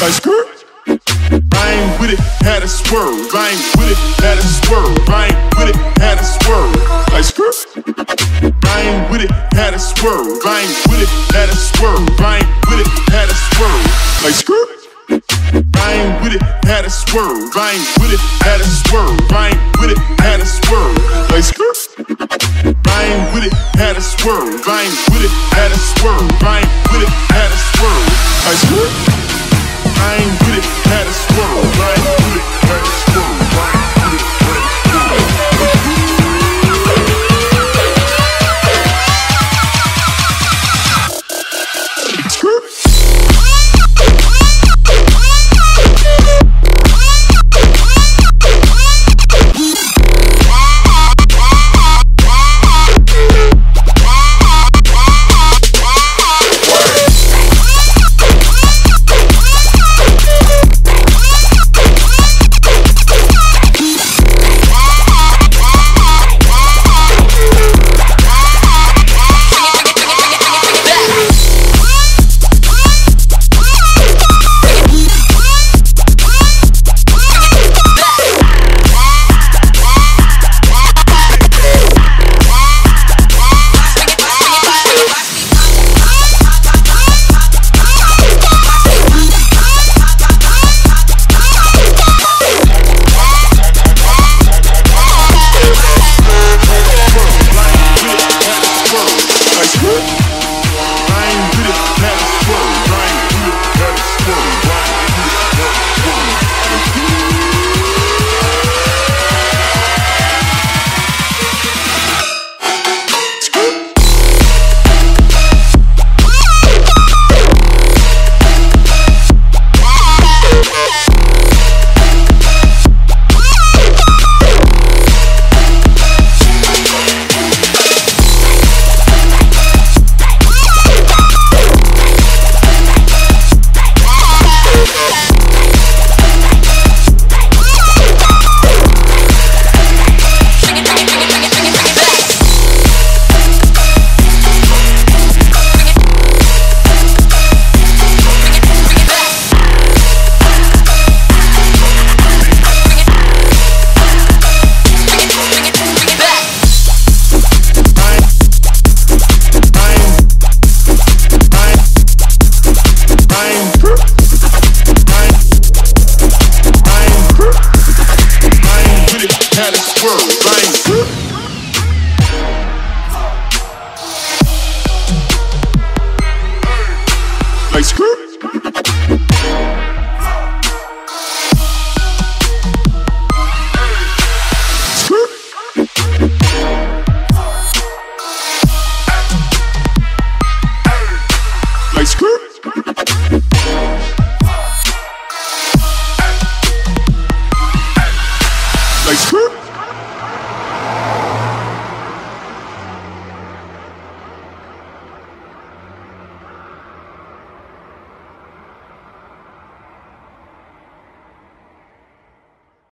I ain't with it, had a swerve. I ain't with it, had a swerve. I ain't with it, had a swerve. Like skirt. I ain't with it, had a swerve. I ain't with it, had a swerve. I ain't with it, had a swerve. Like skirt. I ain't with it, had a swerve. I ain't with it, had a swerve. I ain't with it, had a swerve. Like skirt. I ain't with it, had a swerve. I ain't with it, had a swerve. I ain't with it, had a swerve. Nice. Ice cream. Ice cream. Ice cream.